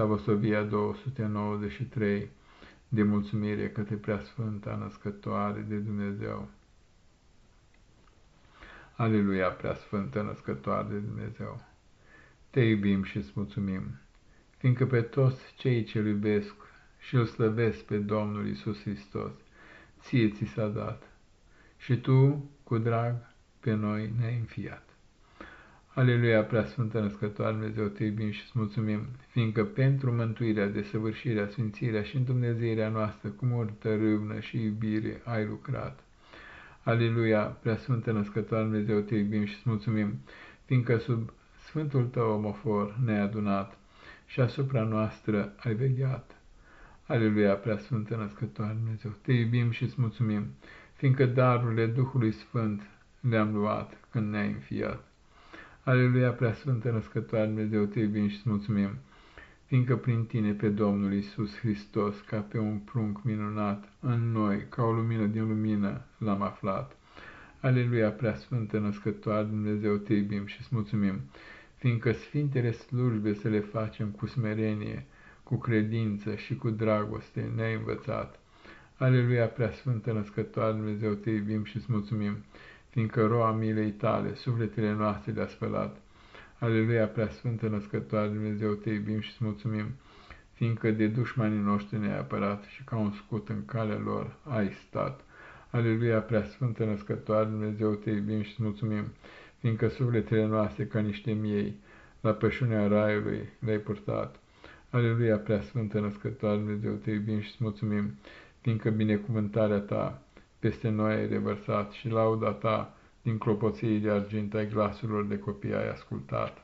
Slavosovia 293, de mulțumire către Preasfânta Născătoare de Dumnezeu. Aleluia, Preasfântă Născătoare de Dumnezeu! Te iubim și îți mulțumim, fiindcă pe toți cei ce iubesc și îl slăvesc pe Domnul Isus Hristos, ție ți s-a dat și tu, cu drag, pe noi ne-ai înfiat. Aleluia, preasfântă născătoare Dumnezeu, te iubim și îți mulțumim, fiindcă pentru mântuirea, desăvârșirea, sfințirea și îndumnezeirea noastră cu multă râvnă și iubire ai lucrat. Aleluia, preasfântă născătoare Dumnezeu, te iubim și îți mulțumim, fiindcă sub Sfântul tău omofor ne-ai adunat și asupra noastră ai vegheat. Aleluia, preasfântă născătoare Dumnezeu, te iubim și îți mulțumim, fiindcă darurile Duhului Sfânt le-am luat când ne-ai înfiat. Aleluia, preasfântă născătoare Dumnezeu, te iubim și îți mulțumim, fiindcă prin tine pe Domnul Isus Hristos, ca pe un prunc minunat, în noi, ca o lumină din lumină, l-am aflat. Aleluia, preasfântă născătoare Dumnezeu, te iubim și îți mulțumim, fiindcă sfintele slujbe să le facem cu smerenie, cu credință și cu dragoste ne-ai învățat. Aleluia, preasfântă născătoare Dumnezeu, te iubim și îți mulțumim, fiindcă roa milei tale, sufletele noastre le-a spălat. Aleluia, preasfântă născătoare Dumnezeu, te iubim și îți mulțumim, fiindcă de dușmanii noștri ne-ai apărat și ca un scut în calea lor ai stat. Aleluia, preasfântă născătoare Dumnezeu, te iubim și îți mulțumim, fiindcă sufletele noastre ca niște miei, la pășunea raiului le-ai purtat. Aleluia, preasfântă născătoare Dumnezeu, te iubim și îți mulțumim, fiindcă binecuvântarea ta peste noi ai revărsat și lauda ta din clopoței de argint ai glasurilor de copii ai ascultat.